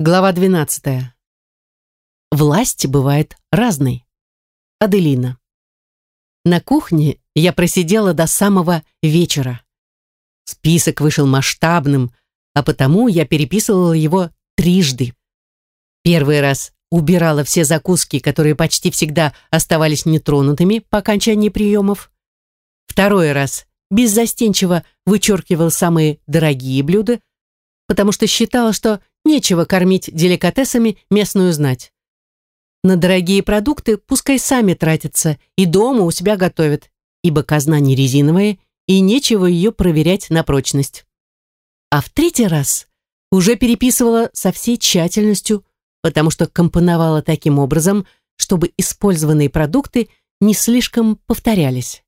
Глава 12. Власть бывает разной. Аделина. На кухне я просидела до самого вечера. Список вышел масштабным, а потому я переписывала его трижды. Первый раз убирала все закуски, которые почти всегда оставались нетронутыми по окончании приемов. Второй раз беззастенчиво вычеркивал самые дорогие блюда, потому что считала, что Нечего кормить деликатесами местную знать. На дорогие продукты пускай сами тратятся и дома у себя готовят, ибо казна не резиновая, и нечего ее проверять на прочность. А в третий раз уже переписывала со всей тщательностью, потому что компоновала таким образом, чтобы использованные продукты не слишком повторялись.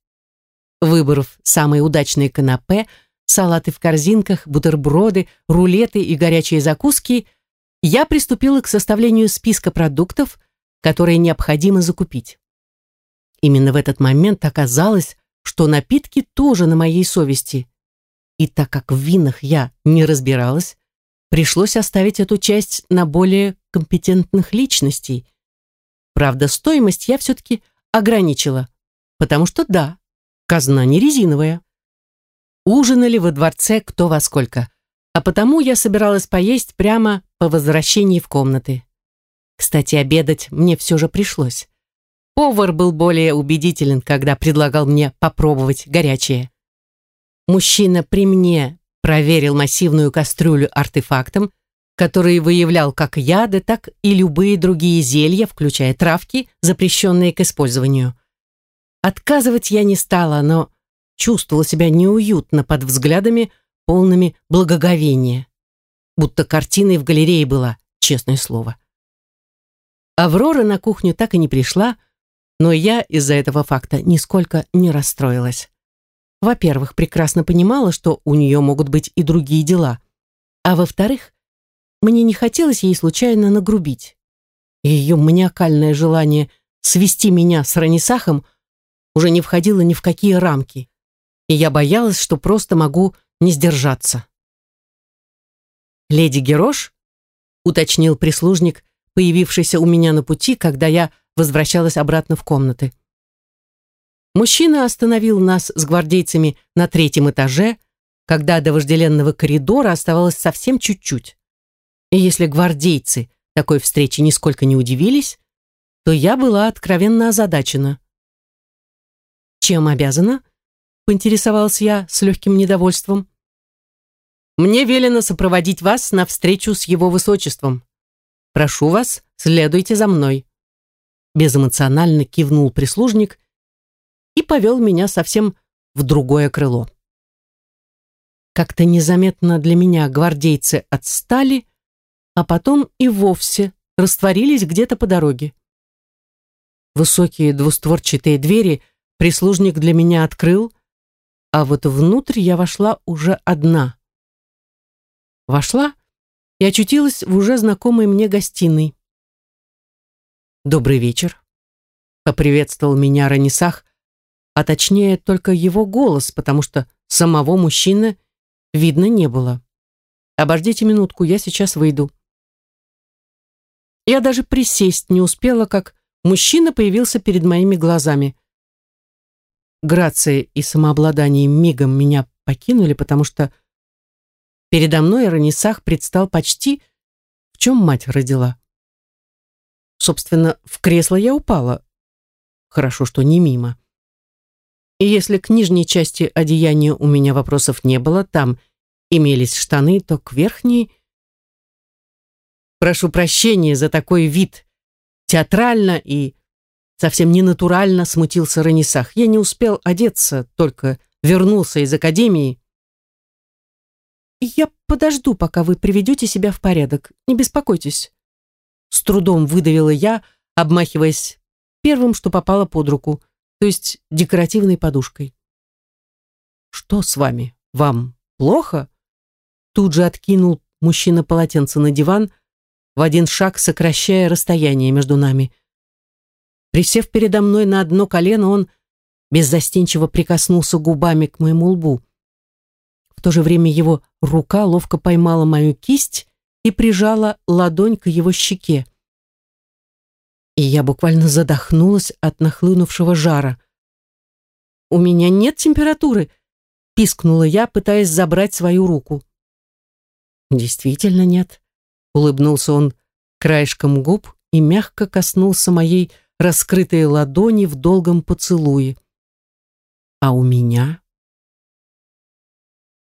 Выбрав самые удачные канапе – салаты в корзинках, бутерброды, рулеты и горячие закуски, я приступила к составлению списка продуктов, которые необходимо закупить. Именно в этот момент оказалось, что напитки тоже на моей совести. И так как в винах я не разбиралась, пришлось оставить эту часть на более компетентных личностей. Правда, стоимость я все-таки ограничила, потому что да, казна не резиновая ужинали во дворце кто во сколько, а потому я собиралась поесть прямо по возвращении в комнаты. Кстати, обедать мне все же пришлось. Повар был более убедителен, когда предлагал мне попробовать горячее. Мужчина при мне проверил массивную кастрюлю артефактом, который выявлял как яды, так и любые другие зелья, включая травки, запрещенные к использованию. Отказывать я не стала, но чувствовала себя неуютно под взглядами, полными благоговения. Будто картиной в галерее была, честное слово. Аврора на кухню так и не пришла, но я из-за этого факта нисколько не расстроилась. Во-первых, прекрасно понимала, что у нее могут быть и другие дела. А во-вторых, мне не хотелось ей случайно нагрубить. Ее маниакальное желание свести меня с Ранисахом уже не входило ни в какие рамки и я боялась, что просто могу не сдержаться. «Леди Герош?» — уточнил прислужник, появившийся у меня на пути, когда я возвращалась обратно в комнаты. Мужчина остановил нас с гвардейцами на третьем этаже, когда до вожделенного коридора оставалось совсем чуть-чуть. И если гвардейцы такой встречи нисколько не удивились, то я была откровенно озадачена. «Чем обязана?» Поинтересовался я с легким недовольством. «Мне велено сопроводить вас на встречу с его высочеством. Прошу вас, следуйте за мной». Безэмоционально кивнул прислужник и повел меня совсем в другое крыло. Как-то незаметно для меня гвардейцы отстали, а потом и вовсе растворились где-то по дороге. Высокие двустворчатые двери прислужник для меня открыл, а вот внутрь я вошла уже одна. Вошла и очутилась в уже знакомой мне гостиной. «Добрый вечер», — поприветствовал меня Ранисах, а точнее только его голос, потому что самого мужчины видно не было. «Обождите минутку, я сейчас выйду». Я даже присесть не успела, как мужчина появился перед моими глазами грация и самообладание мигом меня покинули, потому что передо мной Ранисах предстал почти, в чем мать родила. Собственно, в кресло я упала. Хорошо, что не мимо. И если к нижней части одеяния у меня вопросов не было, там имелись штаны, то к верхней... Прошу прощения за такой вид. Театрально и Совсем ненатурально смутился Ранисах. Я не успел одеться, только вернулся из академии. «Я подожду, пока вы приведете себя в порядок. Не беспокойтесь». С трудом выдавила я, обмахиваясь первым, что попало под руку, то есть декоративной подушкой. «Что с вами? Вам плохо?» Тут же откинул мужчина полотенце на диван, в один шаг сокращая расстояние между нами – Присев передо мной на одно колено, он беззастенчиво прикоснулся губами к моему лбу. В то же время его рука ловко поймала мою кисть и прижала ладонь к его щеке. И я буквально задохнулась от нахлынувшего жара. «У меня нет температуры», — пискнула я, пытаясь забрать свою руку. «Действительно нет», — улыбнулся он краешком губ и мягко коснулся моей раскрытой ладони в долгом поцелуе. «А у меня?»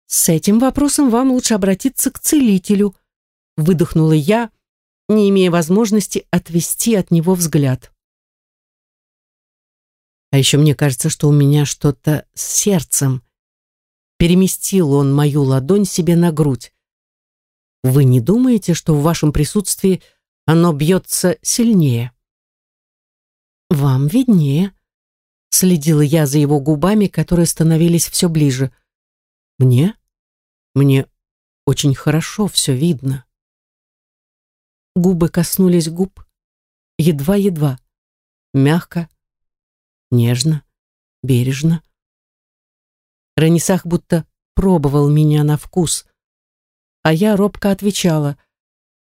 «С этим вопросом вам лучше обратиться к целителю», — выдохнула я, не имея возможности отвести от него взгляд. А еще мне кажется, что у меня что-то с сердцем. Переместил он мою ладонь себе на грудь. Вы не думаете, что в вашем присутствии оно бьется сильнее? Вам виднее. Следила я за его губами, которые становились все ближе. Мне? Мне очень хорошо все видно. Губы коснулись губ, едва-едва, мягко, нежно, бережно. Ранисах будто пробовал меня на вкус, а я робко отвечала,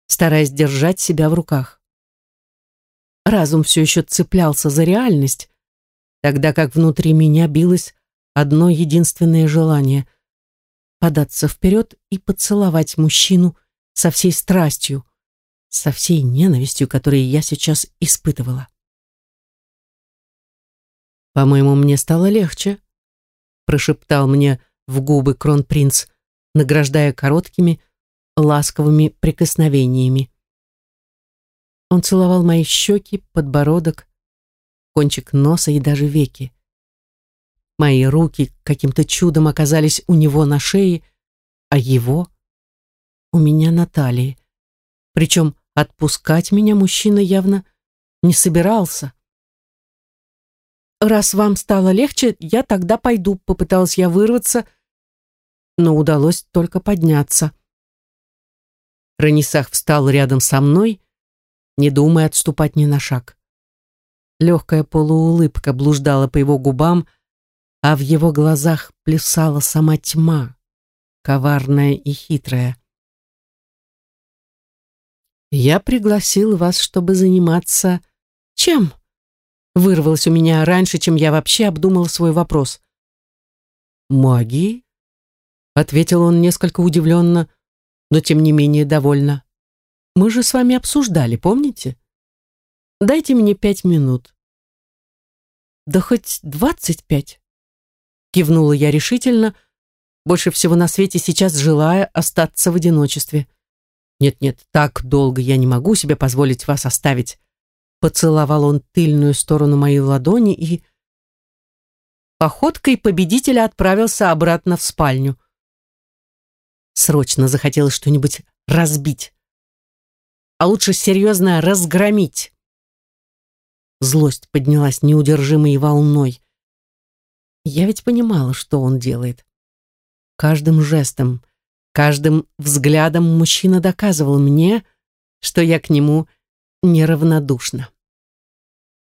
стараясь держать себя в руках. Разум все еще цеплялся за реальность, тогда как внутри меня билось одно единственное желание — податься вперед и поцеловать мужчину со всей страстью, со всей ненавистью, которую я сейчас испытывала. «По-моему, мне стало легче», — прошептал мне в губы кронпринц, награждая короткими, ласковыми прикосновениями. Он целовал мои щеки, подбородок, кончик носа и даже веки. Мои руки каким-то чудом оказались у него на шее, а его — у меня на талии. Причем отпускать меня мужчина явно не собирался. «Раз вам стало легче, я тогда пойду», — попыталась я вырваться, но удалось только подняться. Ранисах встал рядом со мной, не думая отступать ни на шаг. Легкая полуулыбка блуждала по его губам, а в его глазах плясала сама тьма, коварная и хитрая. «Я пригласил вас, чтобы заниматься... чем?» Вырвалось у меня раньше, чем я вообще обдумала свой вопрос. «Магией?» Ответил он несколько удивленно, но тем не менее довольно. «Мы же с вами обсуждали, помните? Дайте мне пять минут». «Да хоть двадцать пять», — кивнула я решительно, больше всего на свете сейчас желая остаться в одиночестве. «Нет-нет, так долго я не могу себе позволить вас оставить». Поцеловал он тыльную сторону моей ладони и... Походкой победителя отправился обратно в спальню. Срочно захотелось что-нибудь разбить. А лучше серьезно разгромить. Злость поднялась неудержимой волной. Я ведь понимала, что он делает. Каждым жестом, Каждым взглядом мужчина доказывал мне, что я к нему неравнодушна.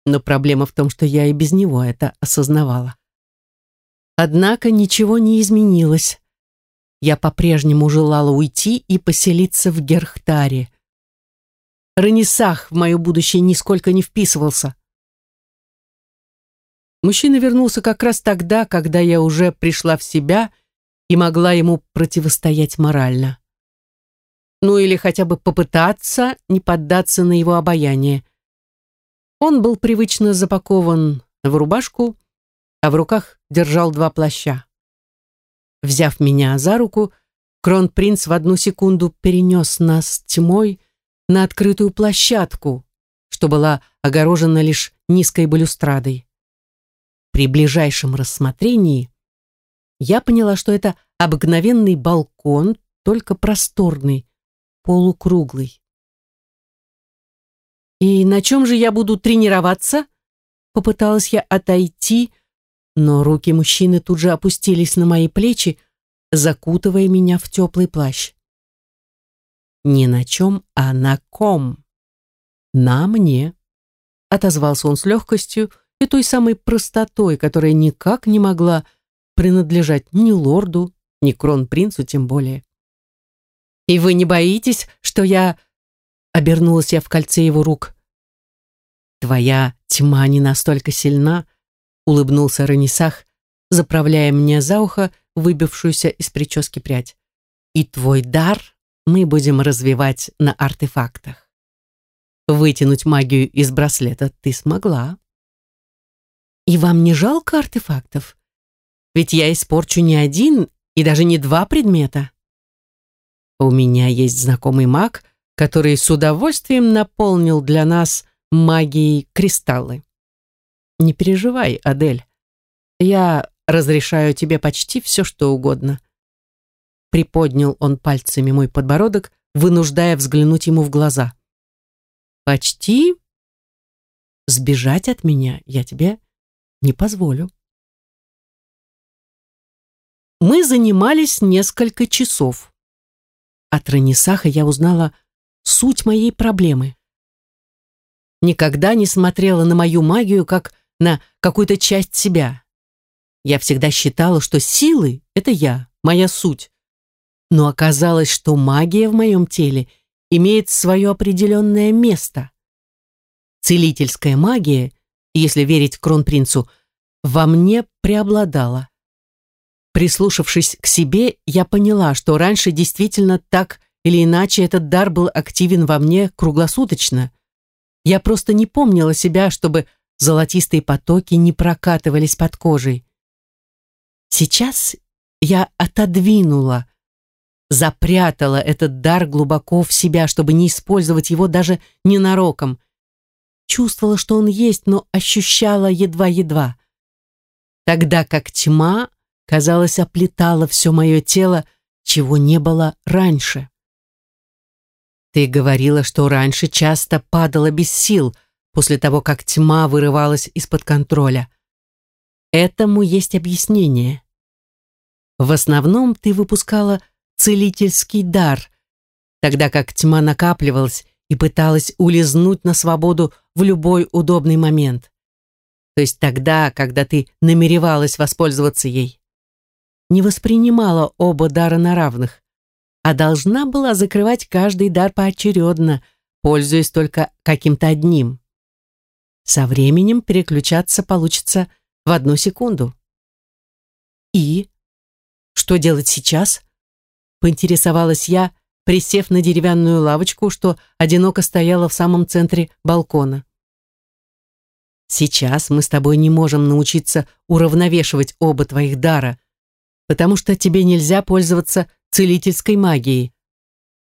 Но проблема в том, что я и без него это осознавала. Однако ничего не изменилось. Я по-прежнему желала уйти и поселиться в Герхтаре. Ранисах в мое будущее нисколько не вписывался. Мужчина вернулся как раз тогда, когда я уже пришла в себя и могла ему противостоять морально. Ну или хотя бы попытаться не поддаться на его обаяние. Он был привычно запакован в рубашку, а в руках держал два плаща. Взяв меня за руку, кронпринц в одну секунду перенес нас тьмой на открытую площадку, что была огорожена лишь низкой балюстрадой. При ближайшем рассмотрении я поняла, что это обыкновенный балкон, только просторный, полукруглый. «И на чем же я буду тренироваться?» Попыталась я отойти, но руки мужчины тут же опустились на мои плечи, закутывая меня в теплый плащ. «Не на чем, а на ком?» «На мне», — отозвался он с легкостью и той самой простотой, которая никак не могла принадлежать ни лорду, ни кронпринцу тем более. И вы не боитесь, что я...» Обернулась я в кольце его рук. «Твоя тьма не настолько сильна», — улыбнулся Ранисах, заправляя мне за ухо выбившуюся из прически прядь. «И твой дар мы будем развивать на артефактах. Вытянуть магию из браслета ты смогла». «И вам не жалко артефактов? Ведь я испорчу не один и даже не два предмета». У меня есть знакомый маг, который с удовольствием наполнил для нас магией кристаллы. Не переживай, Адель. Я разрешаю тебе почти все, что угодно. Приподнял он пальцами мой подбородок, вынуждая взглянуть ему в глаза. Почти сбежать от меня я тебе не позволю. Мы занимались несколько часов. От Ранисаха я узнала суть моей проблемы. Никогда не смотрела на мою магию как на какую-то часть себя. Я всегда считала, что силы — это я, моя суть. Но оказалось, что магия в моем теле имеет свое определенное место. Целительская магия, если верить кронпринцу, во мне преобладала. Прислушавшись к себе, я поняла, что раньше действительно так или иначе этот дар был активен во мне круглосуточно. Я просто не помнила себя, чтобы золотистые потоки не прокатывались под кожей. Сейчас я отодвинула, запрятала этот дар глубоко в себя, чтобы не использовать его даже ненароком. Чувствовала, что он есть, но ощущала едва-едва. Тогда как тьма казалось, оплетала все мое тело, чего не было раньше. Ты говорила, что раньше часто падала без сил после того, как тьма вырывалась из-под контроля. Этому есть объяснение. В основном ты выпускала целительский дар, тогда как тьма накапливалась и пыталась улизнуть на свободу в любой удобный момент. То есть тогда, когда ты намеревалась воспользоваться ей не воспринимала оба дара на равных, а должна была закрывать каждый дар поочередно, пользуясь только каким-то одним. Со временем переключаться получится в одну секунду. И что делать сейчас? Поинтересовалась я, присев на деревянную лавочку, что одиноко стояла в самом центре балкона. Сейчас мы с тобой не можем научиться уравновешивать оба твоих дара, потому что тебе нельзя пользоваться целительской магией.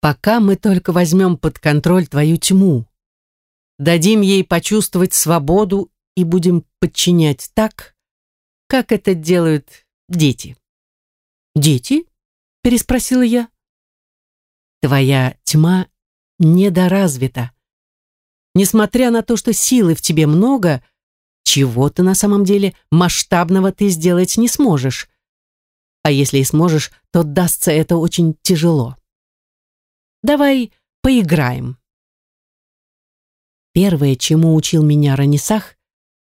Пока мы только возьмем под контроль твою тьму. Дадим ей почувствовать свободу и будем подчинять так, как это делают дети. «Дети?» — переспросила я. «Твоя тьма недоразвита. Несмотря на то, что силы в тебе много, чего-то на самом деле масштабного ты сделать не сможешь. А если и сможешь, то дастся это очень тяжело. Давай поиграем. Первое, чему учил меня Ранисах,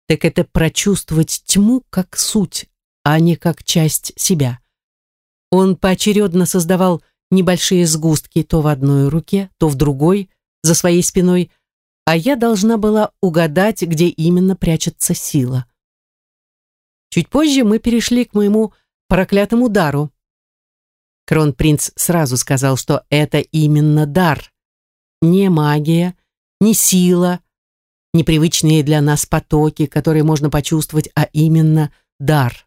так это прочувствовать тьму как суть, а не как часть себя. Он поочередно создавал небольшие сгустки то в одной руке, то в другой, за своей спиной, а я должна была угадать, где именно прячется сила. Чуть позже мы перешли к моему проклятому дару. Кронпринц сразу сказал, что это именно дар. Не магия, не сила, непривычные для нас потоки, которые можно почувствовать, а именно дар.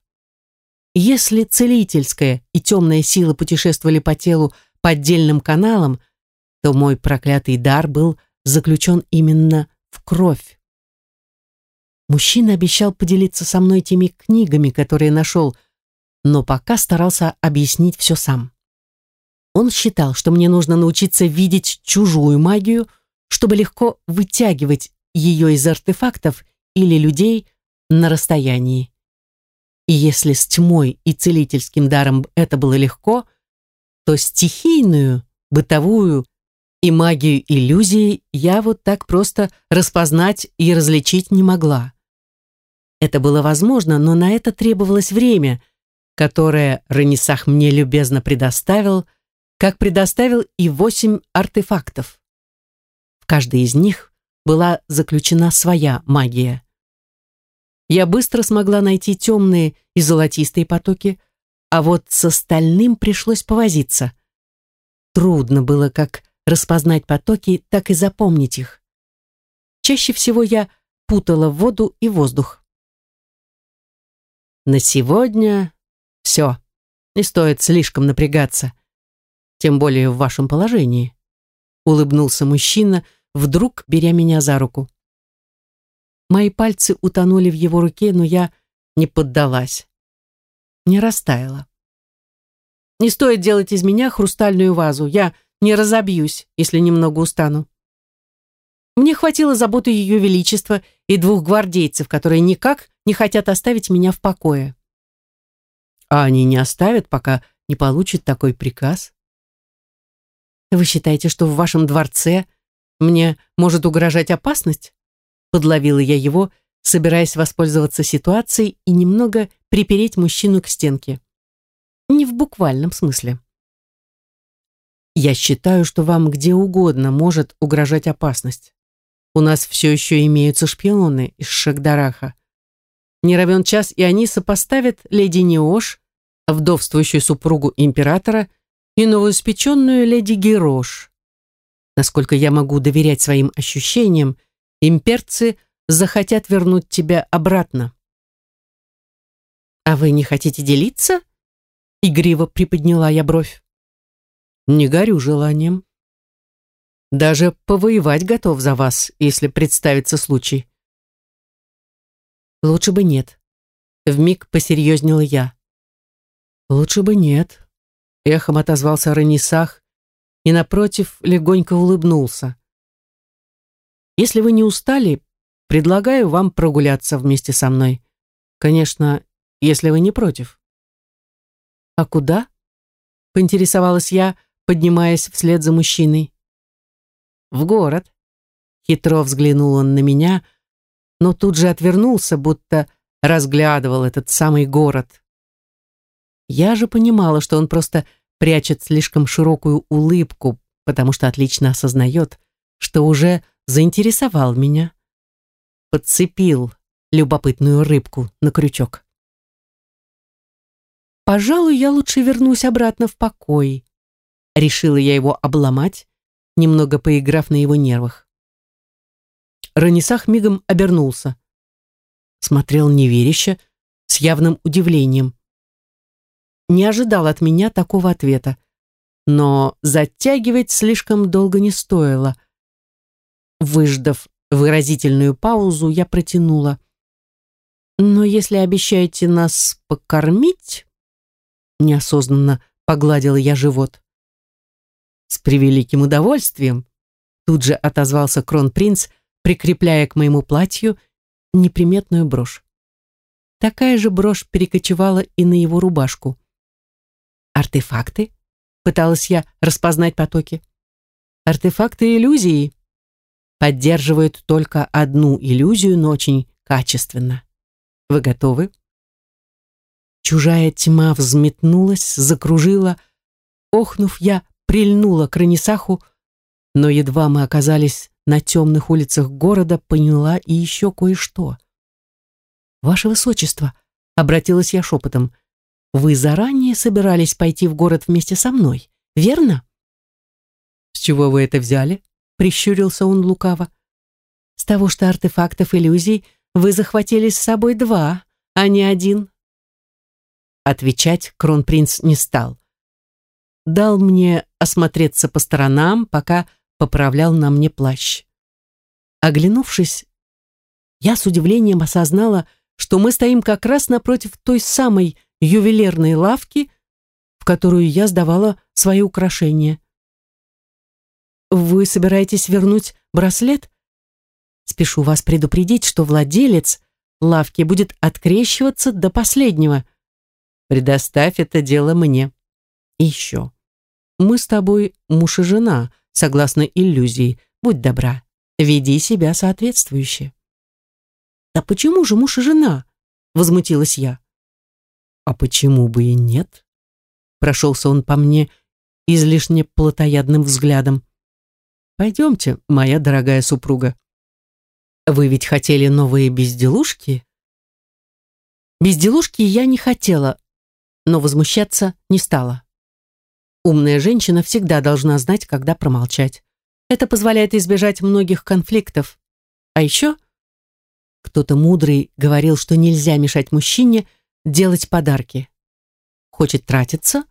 Если целительская и темная сила путешествовали по телу по отдельным каналам, то мой проклятый дар был заключен именно в кровь. Мужчина обещал поделиться со мной теми книгами, которые нашел, но пока старался объяснить все сам. Он считал, что мне нужно научиться видеть чужую магию, чтобы легко вытягивать ее из артефактов или людей на расстоянии. И если с тьмой и целительским даром это было легко, то стихийную, бытовую и магию иллюзии я вот так просто распознать и различить не могла. Это было возможно, но на это требовалось время — которое Ранисах мне любезно предоставил, как предоставил и восемь артефактов. В каждой из них была заключена своя магия. Я быстро смогла найти темные и золотистые потоки, а вот с остальным пришлось повозиться. Трудно было как распознать потоки, так и запомнить их. Чаще всего я путала воду и воздух. На сегодня все. Не стоит слишком напрягаться тем более в вашем положении», улыбнулся мужчина, вдруг беря меня за руку. Мои пальцы утонули в его руке, но я не поддалась. Не растаяла. «Не стоит делать из меня хрустальную вазу. Я не разобьюсь, если немного устану». Мне хватило заботы Ее Величества и двух гвардейцев, которые никак не хотят оставить меня в покое. А они не оставят, пока не получат такой приказ. Вы считаете, что в вашем дворце мне может угрожать опасность? Подловила я его, собираясь воспользоваться ситуацией и немного припереть мужчину к стенке. Не в буквальном смысле. Я считаю, что вам где угодно может угрожать опасность. У нас все еще имеются шпионы из Шагдараха. Не равен час, и они сопоставят леди Неош, вдовствующую супругу императора, и новоиспеченную леди Герош. Насколько я могу доверять своим ощущениям, имперцы захотят вернуть тебя обратно. «А вы не хотите делиться?» Игриво приподняла я бровь. «Не горю желанием. Даже повоевать готов за вас, если представится случай». «Лучше бы нет», — вмиг посерьезнела я. «Лучше бы нет», Эхом отозвался Ранисах и, напротив, легонько улыбнулся. «Если вы не устали, предлагаю вам прогуляться вместе со мной. Конечно, если вы не против». «А куда?» — поинтересовалась я, поднимаясь вслед за мужчиной. «В город». Хитро взглянул он на меня, но тут же отвернулся, будто разглядывал этот самый город. Я же понимала, что он просто прячет слишком широкую улыбку, потому что отлично осознает, что уже заинтересовал меня. Подцепил любопытную рыбку на крючок. «Пожалуй, я лучше вернусь обратно в покой», — решила я его обломать, немного поиграв на его нервах. Ранисах мигом обернулся. Смотрел неверяще, с явным удивлением не ожидал от меня такого ответа. Но затягивать слишком долго не стоило. Выждав выразительную паузу, я протянула. «Но если обещаете нас покормить...» Неосознанно погладила я живот. «С превеликим удовольствием!» Тут же отозвался кронпринц, прикрепляя к моему платью неприметную брошь. Такая же брошь перекочевала и на его рубашку. Артефакты? Пыталась я распознать потоки. Артефакты иллюзии поддерживают только одну иллюзию, но очень качественно. Вы готовы? Чужая тьма взметнулась, закружила. Охнув, я прильнула к Ранисаху, но едва мы оказались на темных улицах города, поняла и еще кое-что. «Ваше Высочество», — обратилась я шепотом, вы заранее собирались пойти в город вместе со мной, верно? С чего вы это взяли? Прищурился он лукаво. С того, что артефактов иллюзий вы захватили с собой два, а не один. Отвечать кронпринц не стал. Дал мне осмотреться по сторонам, пока поправлял на мне плащ. Оглянувшись, я с удивлением осознала, что мы стоим как раз напротив той самой ювелирной лавки, в которую я сдавала свои украшения. «Вы собираетесь вернуть браслет?» «Спешу вас предупредить, что владелец лавки будет открещиваться до последнего. Предоставь это дело мне. И еще. Мы с тобой муж и жена, согласно иллюзии. Будь добра, веди себя соответствующе». «Да почему же муж и жена?» — возмутилась я. А почему бы и нет? Прошелся он по мне излишне плотоядным взглядом. «Пойдемте, моя дорогая супруга. Вы ведь хотели новые безделушки?» Безделушки я не хотела, но возмущаться не стала. Умная женщина всегда должна знать, когда промолчать. Это позволяет избежать многих конфликтов. А еще кто-то мудрый говорил, что нельзя мешать мужчине делать подарки. Хочет тратиться?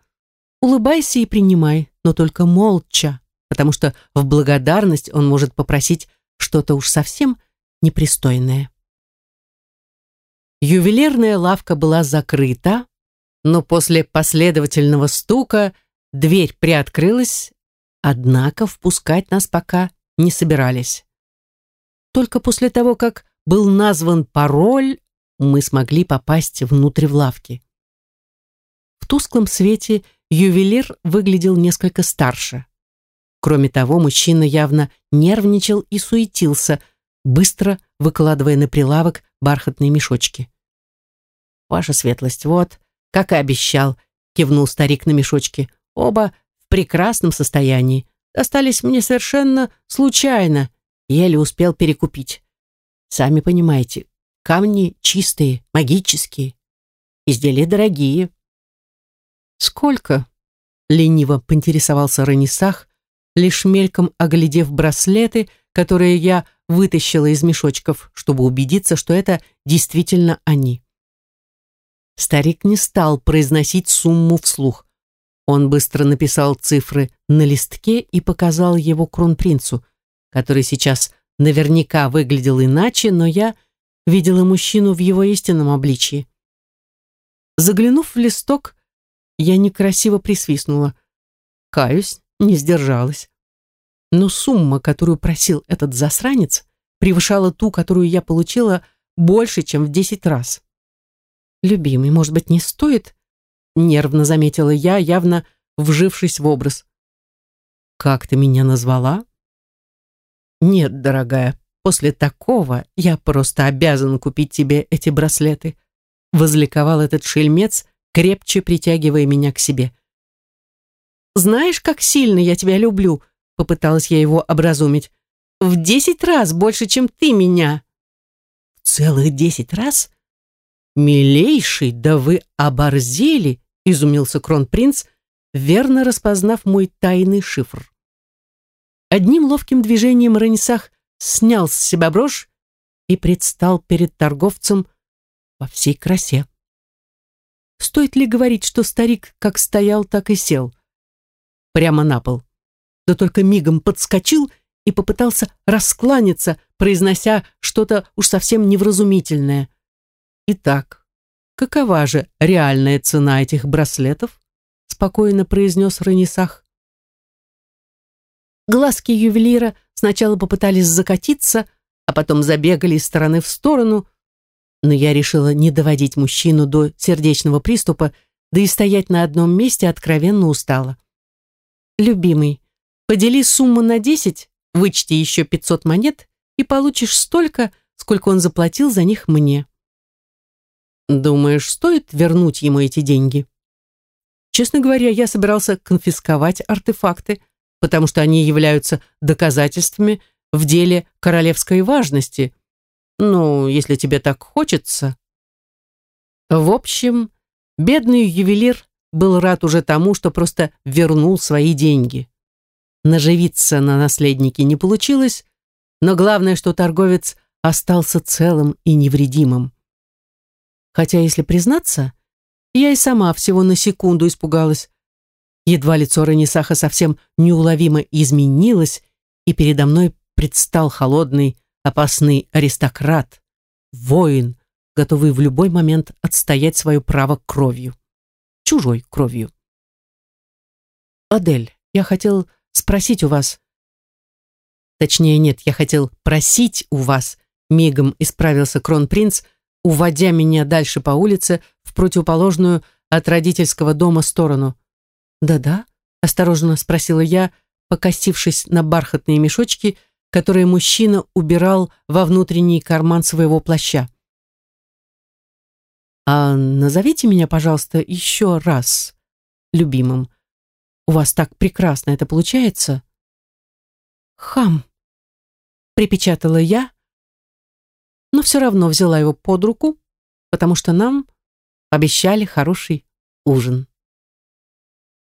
Улыбайся и принимай, но только молча, потому что в благодарность он может попросить что-то уж совсем непристойное. Ювелирная лавка была закрыта, но после последовательного стука дверь приоткрылась, однако впускать нас пока не собирались. Только после того, как был назван пароль, мы смогли попасть внутрь в лавки. В тусклом свете ювелир выглядел несколько старше. Кроме того, мужчина явно нервничал и суетился, быстро выкладывая на прилавок бархатные мешочки. «Ваша светлость, вот, как и обещал», — кивнул старик на мешочки. «Оба в прекрасном состоянии. Достались мне совершенно случайно. Еле успел перекупить. Сами понимаете, камни чистые, магические. Изделия дорогие». «Сколько?» — лениво поинтересовался Ранисах, лишь мельком оглядев браслеты, которые я вытащила из мешочков, чтобы убедиться, что это действительно они. Старик не стал произносить сумму вслух. Он быстро написал цифры на листке и показал его кронпринцу, который сейчас наверняка выглядел иначе, но я видела мужчину в его истинном обличии. Заглянув в листок, я некрасиво присвистнула. Каюсь, не сдержалась. Но сумма, которую просил этот засранец, превышала ту, которую я получила больше, чем в десять раз. «Любимый, может быть, не стоит?» Нервно заметила я, явно вжившись в образ. «Как ты меня назвала?» «Нет, дорогая, после такого я просто обязан купить тебе эти браслеты», возликовал этот шельмец, крепче притягивая меня к себе. «Знаешь, как сильно я тебя люблю?» попыталась я его образумить. «В десять раз больше, чем ты меня!» «В целых десять раз?» «Милейший, да вы оборзели!» — изумился кронпринц, верно распознав мой тайный шифр. Одним ловким движением Ранисах снял с себя брошь и предстал перед торговцем во всей красе. Стоит ли говорить, что старик как стоял, так и сел? Прямо на пол. Да только мигом подскочил и попытался раскланяться, произнося что-то уж совсем невразумительное. Итак, какова же реальная цена этих браслетов? Спокойно произнес Ранисах. Глазки ювелира сначала попытались закатиться, а потом забегали из стороны в сторону, но я решила не доводить мужчину до сердечного приступа, да и стоять на одном месте откровенно устала. «Любимый, подели сумму на десять, вычти еще пятьсот монет и получишь столько, сколько он заплатил за них мне». Думаешь, стоит вернуть ему эти деньги? Честно говоря, я собирался конфисковать артефакты, потому что они являются доказательствами в деле королевской важности. Ну, если тебе так хочется. В общем, бедный ювелир был рад уже тому, что просто вернул свои деньги. Наживиться на наследнике не получилось, но главное, что торговец остался целым и невредимым. Хотя, если признаться, я и сама всего на секунду испугалась. Едва лицо Ранисаха совсем неуловимо изменилось, и передо мной предстал холодный, опасный аристократ, воин, готовый в любой момент отстоять свое право кровью. Чужой кровью. «Адель, я хотел спросить у вас...» Точнее, нет, я хотел просить у вас, мигом исправился кронпринц, уводя меня дальше по улице в противоположную от родительского дома сторону. «Да-да», — осторожно спросила я, покосившись на бархатные мешочки, которые мужчина убирал во внутренний карман своего плаща. «А назовите меня, пожалуйста, еще раз любимым. У вас так прекрасно это получается. Хам, припечатала я, но все равно взяла его под руку, потому что нам обещали хороший ужин.